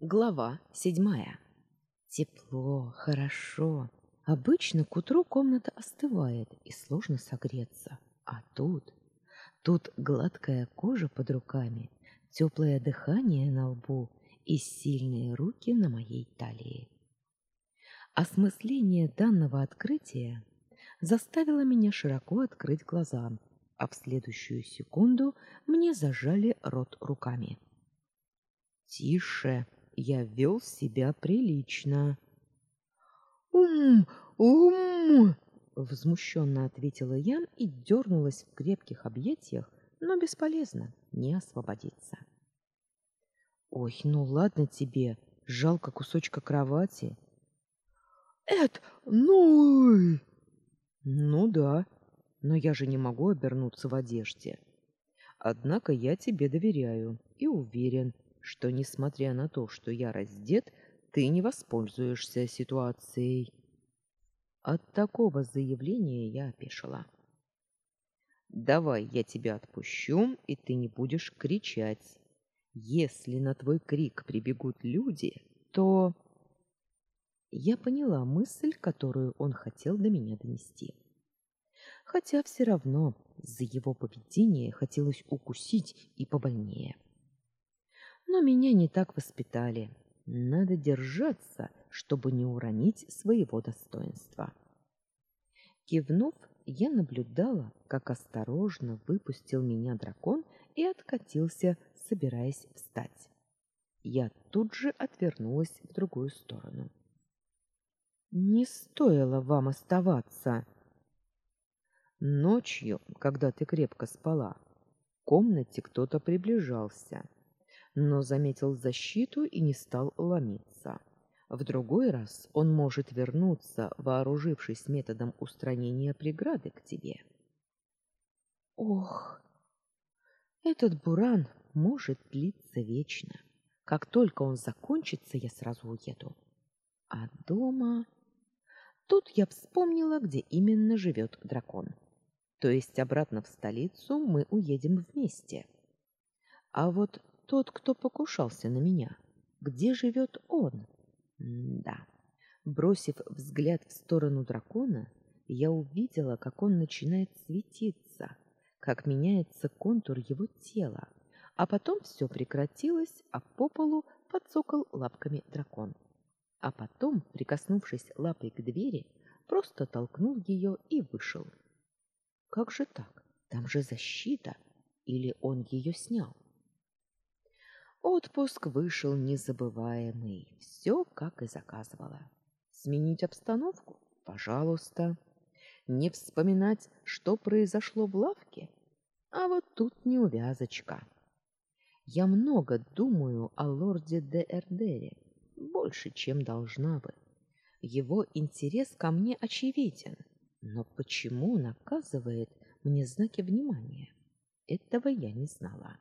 Глава седьмая. Тепло, хорошо. Обычно к утру комната остывает и сложно согреться. А тут... Тут гладкая кожа под руками, теплое дыхание на лбу и сильные руки на моей талии. Осмысление данного открытия заставило меня широко открыть глаза, а в следующую секунду мне зажали рот руками. «Тише!» Я вел себя прилично. «Ум! Ум!» — возмущенно ответила я и дернулась в крепких объятиях, но бесполезно, не освободиться. «Ой, ну ладно тебе, жалко кусочка кровати». «Эд, ну...» «Ну да, но я же не могу обернуться в одежде. Однако я тебе доверяю и уверен, что, несмотря на то, что я раздет, ты не воспользуешься ситуацией. От такого заявления я опешила. Давай я тебя отпущу, и ты не будешь кричать. Если на твой крик прибегут люди, то я поняла мысль, которую он хотел до меня донести. Хотя все равно за его поведение хотелось укусить и побольнее. Но меня не так воспитали. Надо держаться, чтобы не уронить своего достоинства. Кивнув, я наблюдала, как осторожно выпустил меня дракон и откатился, собираясь встать. Я тут же отвернулась в другую сторону. Не стоило вам оставаться. Ночью, когда ты крепко спала, в комнате кто-то приближался но заметил защиту и не стал ломиться. В другой раз он может вернуться, вооружившись методом устранения преграды к тебе. Ох, этот буран может длиться вечно. Как только он закончится, я сразу уеду. А дома... Тут я вспомнила, где именно живет дракон. То есть обратно в столицу мы уедем вместе. А вот тот, кто покушался на меня. Где живет он? М да. Бросив взгляд в сторону дракона, я увидела, как он начинает светиться, как меняется контур его тела, а потом все прекратилось, а по полу подцокал лапками дракон. А потом, прикоснувшись лапой к двери, просто толкнул ее и вышел. Как же так? Там же защита. Или он ее снял? Отпуск вышел незабываемый, все как и заказывала. Сменить обстановку? Пожалуйста. Не вспоминать, что произошло в лавке? А вот тут неувязочка. Я много думаю о лорде де Эрдере, больше, чем должна бы. Его интерес ко мне очевиден, но почему наказывает мне знаки внимания? Этого я не знала.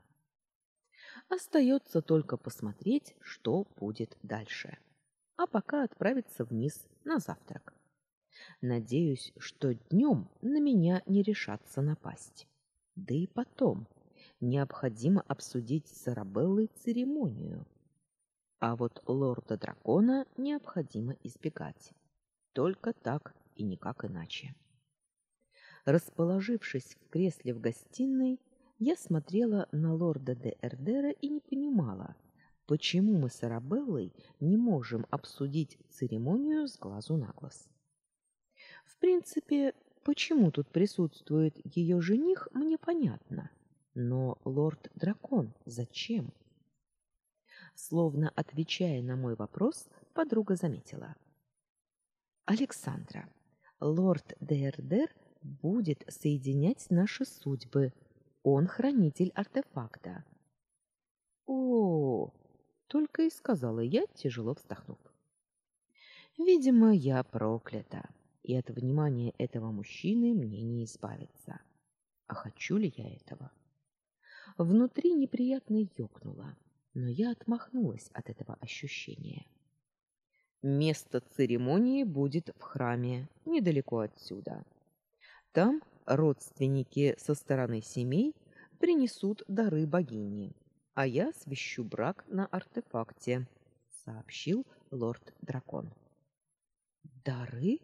Остается только посмотреть, что будет дальше. А пока отправиться вниз на завтрак. Надеюсь, что днем на меня не решатся напасть. Да и потом необходимо обсудить с Арабеллой церемонию. А вот лорда-дракона необходимо избегать. Только так и никак иначе. Расположившись в кресле в гостиной, я смотрела на лорда де Эрдера и не понимала, почему мы с Арабеллой не можем обсудить церемонию с глазу на глаз. В принципе, почему тут присутствует ее жених, мне понятно. Но лорд-дракон зачем? Словно отвечая на мой вопрос, подруга заметила. Александра, лорд Дердер будет соединять наши судьбы, он хранитель артефакта. О, только и сказала я, тяжело вздохнув. Видимо, я проклята, и от внимания этого мужчины мне не избавиться. А хочу ли я этого? Внутри неприятно ёкнуло, но я отмахнулась от этого ощущения. Место церемонии будет в храме, недалеко отсюда. Там родственники со стороны семей принесут дары богини, а я свящу брак на артефакте. сообщил лорд-дракон. Дары?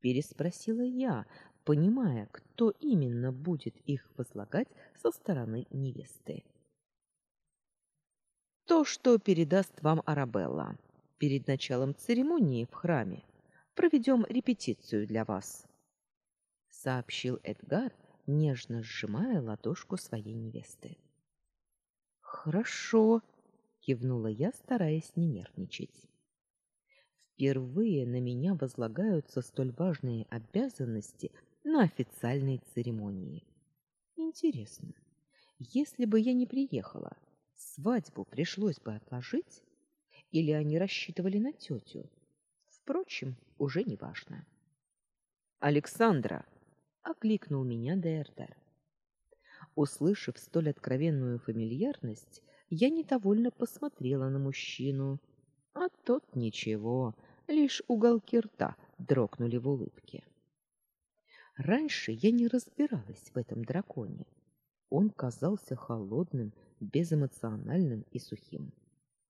переспросила я, понимая, кто именно будет их возлагать со стороны невесты. То, что передаст вам Арабелла. Перед началом церемонии в храме проведем репетицию для вас, сообщил Эдгар, нежно сжимая ладошку своей невесты. Хорошо, кивнула я, стараясь не нервничать. Впервые на меня возлагаются столь важные обязанности на официальной церемонии. Интересно, если бы я не приехала, свадьбу пришлось бы отложить или они рассчитывали на тетю? Впрочем, уже не важно. Александра окликнул меня Дердер. Услышав столь откровенную фамильярность, я недовольно посмотрела на мужчину, а тот ничего, лишь уголки рта дрогнули в улыбке. Раньше я не разбиралась в этом драконе. Он казался холодным, безэмоциональным и сухим.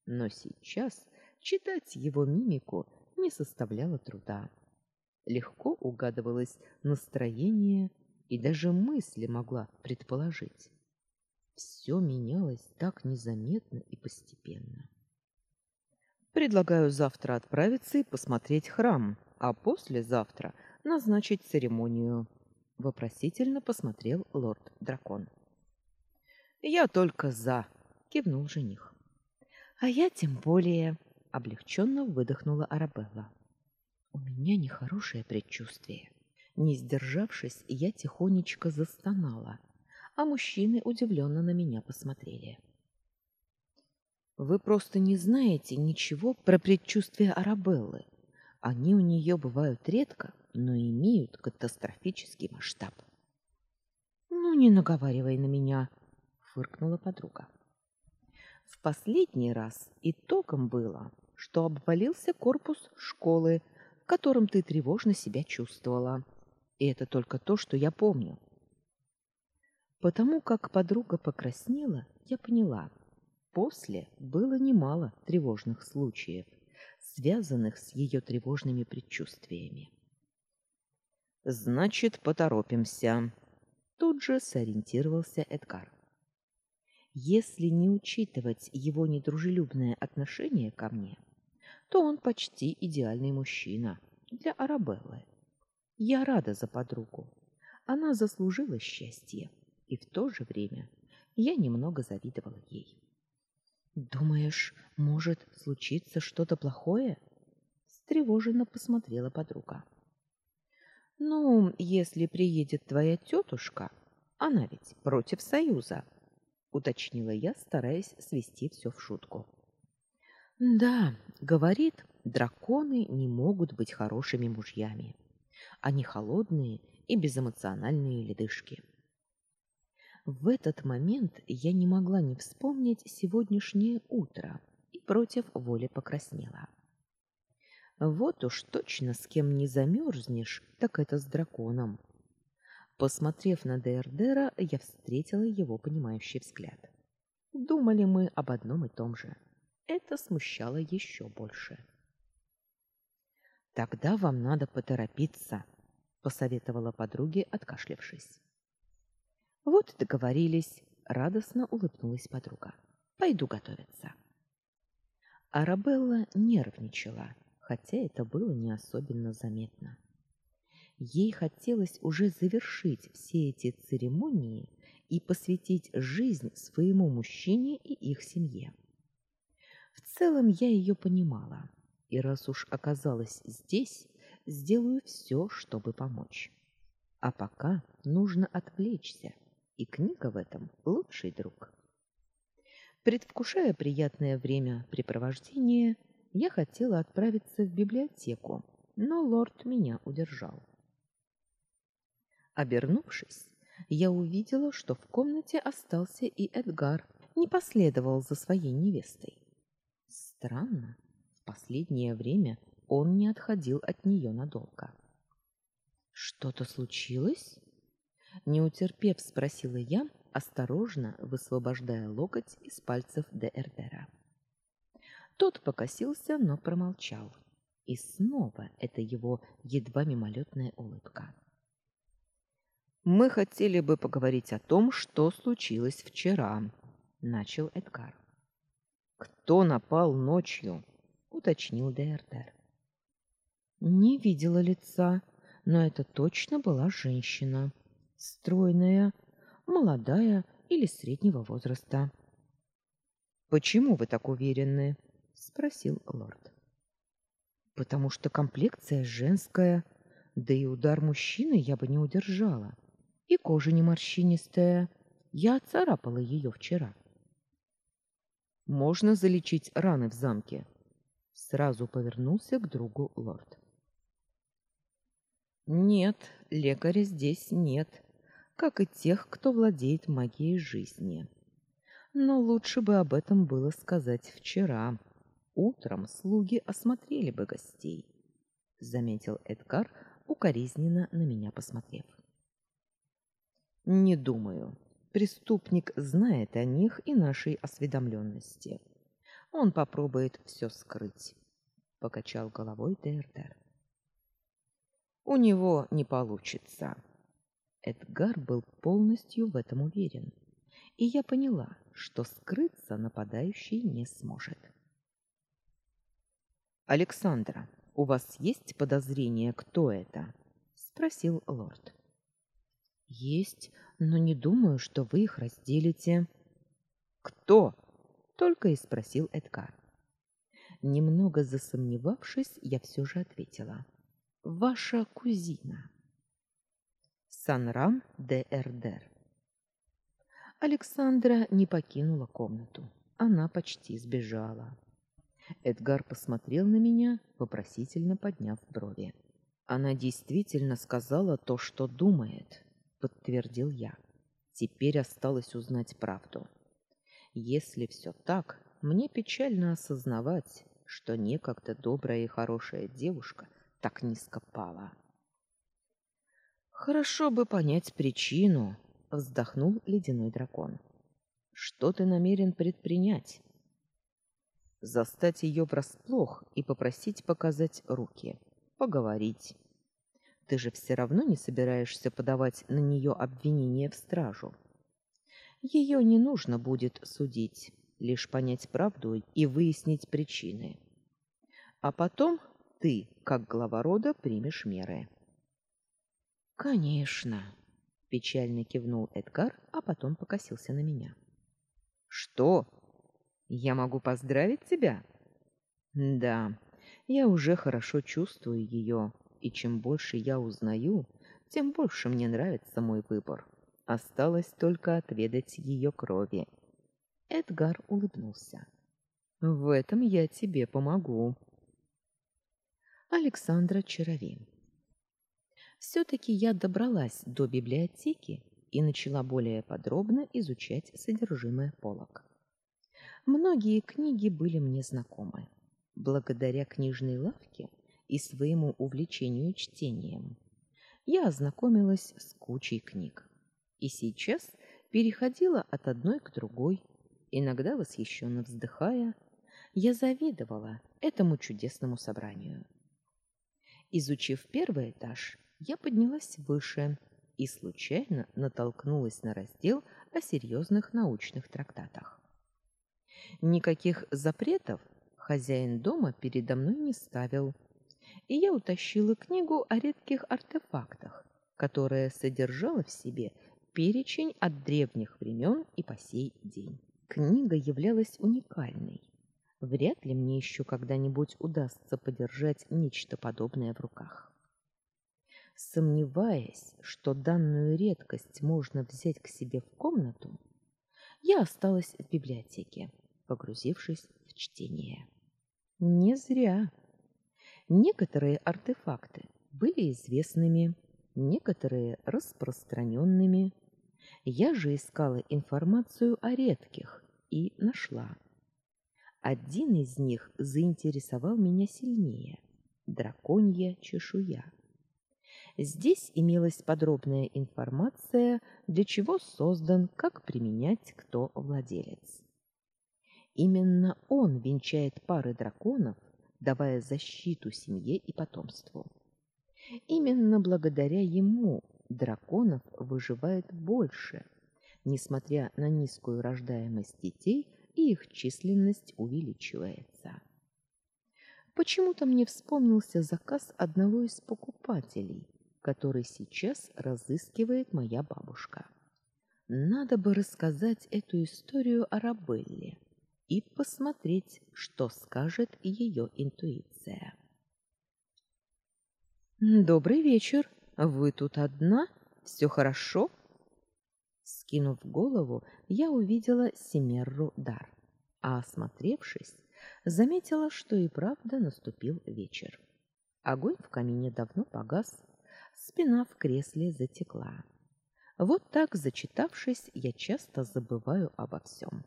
Но сейчас читать его мимику не составляло труда. Легко угадывалось настроение и даже мысли могла предположить. Все менялось так незаметно и постепенно. Предлагаю завтра отправиться и посмотреть храм, а послезавтра назначить церемонию. Вопросительно посмотрел лорд-дракон. Я только за, кивнул жених. А я тем более, облегченно выдохнула Арабелла. У меня нехорошее предчувствие. Не сдержавшись, я тихонечко застонала, а мужчины удивленно на меня посмотрели. Вы просто не знаете ничего про предчувствия Арабеллы. Они у нее бывают редко, но имеют катастрофический масштаб. Ну не наговаривай на меня, фыркнула подруга. В последний раз итогом было, что обвалился корпус школы, в котором ты тревожно себя чувствовала. И это только то, что я помню. Потому как подруга покраснела, я поняла. После было немало тревожных случаев, связанных с ее тревожными предчувствиями. Значит, поторопимся. Тут же сориентировался Эдгар. Если не учитывать его недружелюбное отношение ко мне, то он почти идеальный мужчина для Арабеллы. Я рада за подругу. Она заслужила счастье, и в то же время я немного завидовала ей. Думаешь, может случиться что-то плохое? встревоженно посмотрела подруга. Ну, если приедет твоя тетушка, она ведь против союза, уточнила я, стараясь свести все в шутку. Да, говорит, драконы не могут быть хорошими мужьями. Они холодные и безэмоциональные ледышки. В этот момент я не могла не вспомнить сегодняшнее утро и против воли покраснела. Вот уж точно с кем не замерзнешь, так это с драконом. Посмотрев на Дердера, я встретила его понимающий взгляд. Думали мы об одном и том же. Это смущало еще больше. Тогда вам надо поторопиться, посоветовала подруге, откашлявшись. Вот договорились, радостно улыбнулась подруга. Пойду готовиться. Арабелла нервничала, хотя это было не особенно заметно. Ей хотелось уже завершить все эти церемонии и посвятить жизнь своему мужчине и их семье. В целом я ее понимала, и раз уж оказалась здесь, сделаю все, чтобы помочь. А пока нужно отвлечься, и книга в этом лучший друг. Предвкушая приятное время препровождения, я хотела отправиться в библиотеку, но лорд меня удержал. Обернувшись, я увидела, что в комнате остался и Эдгар, не последовал за своей невестой. Странно, в последнее время он не отходил от нее надолго. Что-то случилось? Не утерпев, спросила я, осторожно высвобождая локоть из пальцев Де. Тот покосился, но промолчал. И снова это его едва мимолетная улыбка. Мы хотели бы поговорить о том, что случилось вчера, начал Эдгар. Кто напал ночью? уточнил Дердер. Не видела лица, но это точно была женщина, стройная, молодая или среднего возраста. Почему вы так уверены? спросил лорд. Потому что комплекция женская, да и удар мужчины я бы не удержала. И кожа не морщинистая. Я царапала ее вчера. Можно залечить раны в замке. Сразу повернулся к другу лорд. Нет, лекаря здесь нет, как и тех, кто владеет магией жизни. Но лучше бы об этом было сказать вчера. Утром слуги осмотрели бы гостей, заметил Эдгар, укоризненно на меня посмотрев. Не думаю. Преступник знает о них и нашей осведомленности. Он попробует все скрыть, покачал головой Тердер. У него не получится. Эдгар был полностью в этом уверен и я поняла, что скрыться нападающий не сможет. Александра, у вас есть подозрение, кто это? спросил лорд. Есть, но не думаю, что вы их разделите. Кто? только и спросил Эдгар. Немного засомневавшись, я все же ответила: ваша кузина. Санран де Эрдер. Александра не покинула комнату. Она почти сбежала. Эдгар посмотрел на меня, вопросительно подняв брови. Она действительно сказала то, что думает, подтвердил я. Теперь осталось узнать правду. Если все так, мне печально осознавать, что некогда добрая и хорошая девушка так низко пала. Хорошо бы понять причину, вздохнул ледяной дракон. Что ты намерен предпринять? Застать ее врасплох и попросить показать руки, поговорить. Ты же все равно не собираешься подавать на нее обвинение в стражу. Ее не нужно будет судить, лишь понять правду и выяснить причины. А потом ты, как глава рода, примешь меры. Конечно, печально кивнул Эдгар, а потом покосился на меня. Что? Я могу поздравить тебя? Да. Я уже хорошо чувствую ее, и чем больше я узнаю, тем больше мне нравится мой выбор. Осталось только отведать ее крови. Эдгар улыбнулся. В этом я тебе помогу. Александра Чарови все таки я добралась до библиотеки и начала более подробно изучать содержимое полок. Многие книги были мне знакомы. Благодаря книжной лавке и своему увлечению чтением я ознакомилась с кучей книг. И сейчас переходила от одной к другой, иногда восхищенно вздыхая, я завидовала этому чудесному собранию. Изучив первый этаж, я поднялась выше и случайно натолкнулась на раздел о серьезных научных трактатах. Никаких запретов хозяин дома передо мной не ставил, и я утащила книгу о редких артефактах, которая содержала в себе перечень от древних времен и по сей день. Книга являлась уникальной. Вряд ли мне еще когда-нибудь удастся подержать нечто подобное в руках. Сомневаясь, что данную редкость можно взять к себе в комнату, я осталась в библиотеке, погрузившись в чтение. Не зря. Некоторые артефакты были известными, некоторые распространенными. Я же искала информацию о редких и нашла. Один из них заинтересовал меня сильнее драконья чешуя. Здесь имелась подробная информация, для чего создан, как применять кто владелец. Именно он венчает пары драконов, давая защиту семье и потомству. Именно благодаря ему драконов выживает больше, несмотря на низкую рождаемость детей, и их численность увеличивается. Почему-то мне вспомнился заказ одного из покупателей, который сейчас разыскивает моя бабушка. Надо бы рассказать эту историю Арабелле и посмотреть, что скажет ее интуиция. Добрый вечер. Вы тут одна? Все хорошо? Скинув голову, я увидела Семерру Дар, а осмотревшись, заметила, что и правда наступил вечер. Огонь в камине давно погас, спина в кресле затекла. Вот так, зачитавшись, я часто забываю обо всем.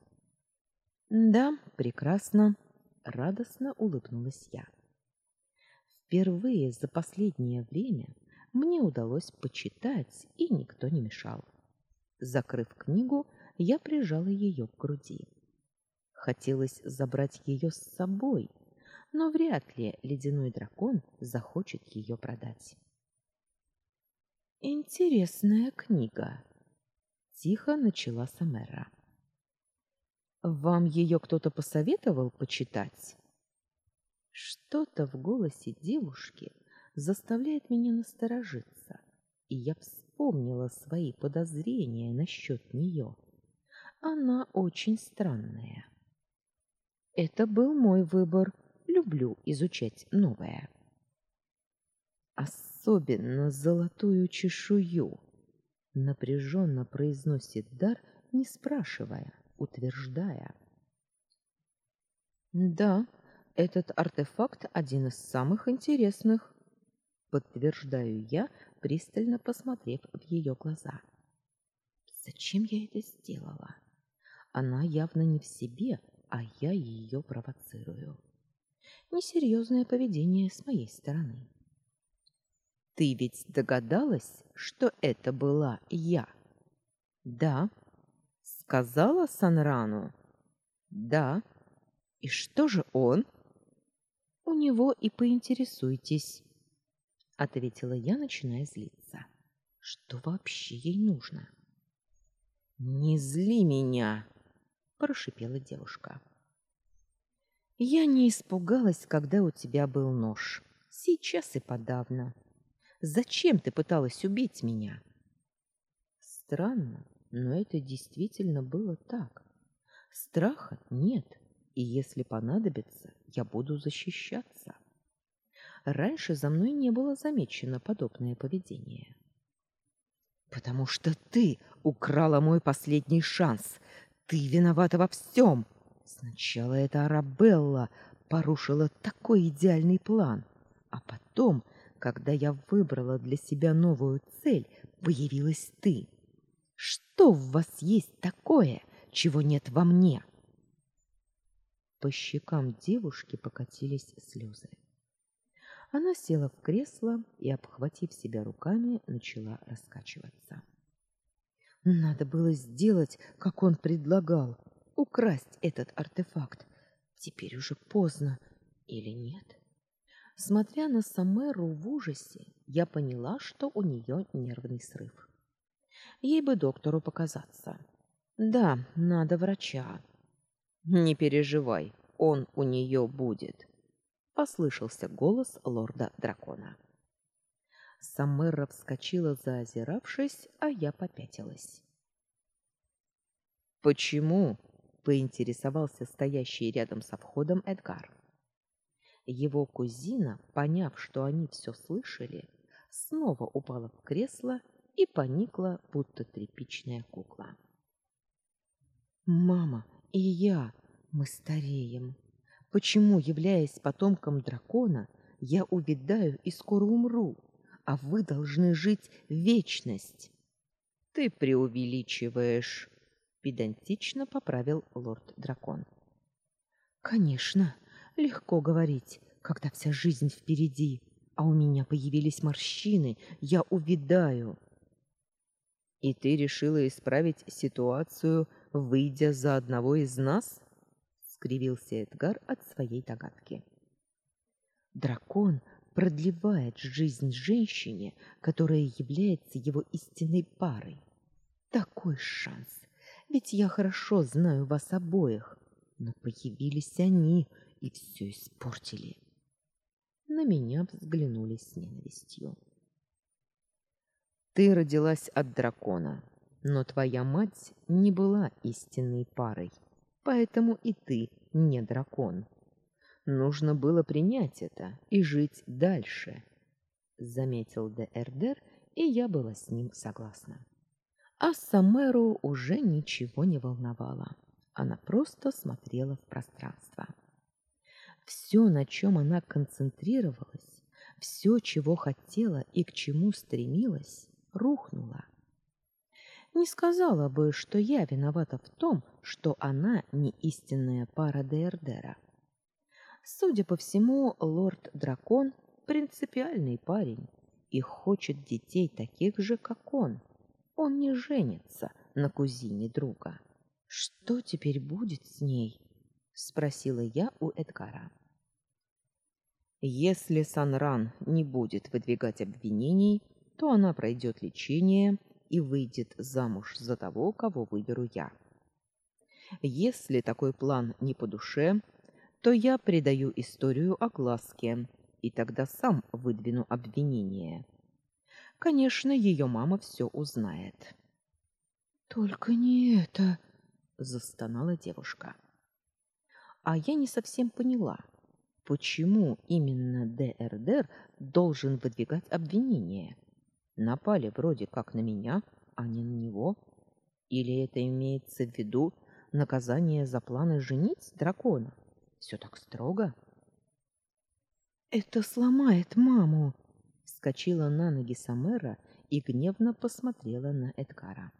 Да, прекрасно, радостно улыбнулась я. Впервые за последнее время мне удалось почитать, и никто не мешал. Закрыв книгу, я прижала ее к груди. Хотелось забрать ее с собой, но вряд ли ледяной дракон захочет ее продать. Интересная книга, тихо начала Самера. Вам ее кто-то посоветовал почитать? Что-то в голосе девушки заставляет меня насторожиться, и я вспомнила свои подозрения насчет нее. Она очень странная. Это был мой выбор. Люблю изучать новое. Особенно золотую чешую, напряженно произносит Дар, не спрашивая, утверждая. Да, этот артефакт один из самых интересных, подтверждаю я, пристально посмотрев в ее глаза. Зачем я это сделала? Она явно не в себе, а я ее провоцирую. Несерьезное поведение с моей стороны. Ты ведь догадалась, что это была я? Да. Сказала Санрану? Да. И что же он? У него и поинтересуйтесь, ответила я, начиная злиться. Что вообще ей нужно? Не зли меня, прошипела девушка. Я не испугалась, когда у тебя был нож. Сейчас и подавно. Зачем ты пыталась убить меня? Странно, но это действительно было так. Страха нет, и если понадобится, я буду защищаться. Раньше за мной не было замечено подобное поведение. Потому что ты украла мой последний шанс. Ты виновата во всем. Сначала эта Арабелла порушила такой идеальный план, а потом, когда я выбрала для себя новую цель, появилась ты. Что в вас есть такое, чего нет во мне? По щекам девушки покатились слезы. Она села в кресло и, обхватив себя руками, начала раскачиваться. Надо было сделать, как он предлагал, украсть этот артефакт. Теперь уже поздно или нет? Смотря на Самеру в ужасе, я поняла, что у нее нервный срыв. Ей бы доктору показаться. Да, надо врача. Не переживай, он у нее будет послышался голос лорда дракона. Саммера вскочила, заозиравшись, а я попятилась. Почему? поинтересовался стоящий рядом со входом Эдгар. Его кузина, поняв, что они все слышали, снова упала в кресло и поникла, будто тряпичная кукла. Мама, и я, мы стареем. Почему, являясь потомком дракона, я увядаю и скоро умру, а вы должны жить вечность? Ты преувеличиваешь, педантично поправил лорд-дракон. Конечно, легко говорить, когда вся жизнь впереди, а у меня появились морщины, я увядаю. И ты решила исправить ситуацию, выйдя за одного из нас? скривился Эдгар от своей догадки. Дракон продлевает жизнь женщине, которая является его истинной парой. Такой шанс. Ведь я хорошо знаю вас обоих, но появились они и все испортили. На меня взглянули с ненавистью. Ты родилась от дракона, но твоя мать не была истинной парой, поэтому и ты не дракон. Нужно было принять это и жить дальше, заметил Д'Эрдер, и я была с ним согласна. А Самеру уже ничего не волновало. Она просто смотрела в пространство. Все, на чем она концентрировалась, все, чего хотела и к чему стремилась, рухнуло. Не сказала бы, что я виновата в том, что она не истинная пара Д'Эрдера. Судя по всему, лорд-дракон принципиальный парень и хочет детей таких же, как он. Он не женится на кузине друга. Что теперь будет с ней? спросила я у Эдгара. Если Санран не будет выдвигать обвинений, то она пройдет лечение и выйдет замуж за того, кого выберу я. Если такой план не по душе, то я предаю историю огласке, и тогда сам выдвину обвинение. Конечно, ее мама все узнает. Только не это, застонала девушка. А я не совсем поняла, почему именно ДРДР должен выдвигать обвинение. Напали вроде как на меня, а не на него. Или это имеется в виду наказание за планы женить дракона? Все так строго. Это сломает маму, вскочила на ноги Самера и гневно посмотрела на Эдгара.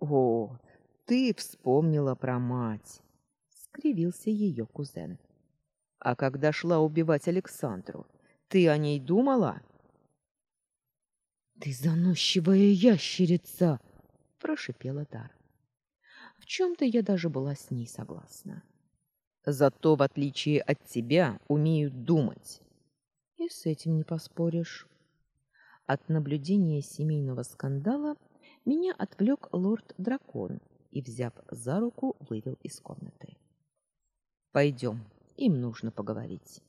О, ты вспомнила про мать, скривился ее кузен. А когда шла убивать Александру, ты о ней думала? Ты заносчивая ящерица, прошипела Дар. В чем то я даже была с ней согласна. Зато, в отличие от тебя, умею думать. И с этим не поспоришь. От наблюдения семейного скандала меня отвлек лорд-дракон и, взяв за руку, вывел из комнаты. Пойдем, им нужно поговорить.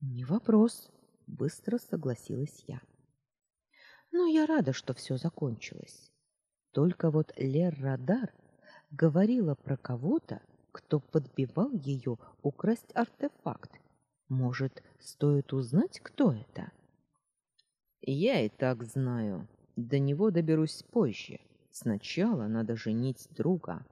Не вопрос, быстро согласилась я. Но я рада, что все закончилось. Только вот Лер Радар говорила про кого-то, кто подбивал ее украсть артефакт. Может, стоит узнать, кто это? Я и так знаю. До него доберусь позже. Сначала надо женить друга.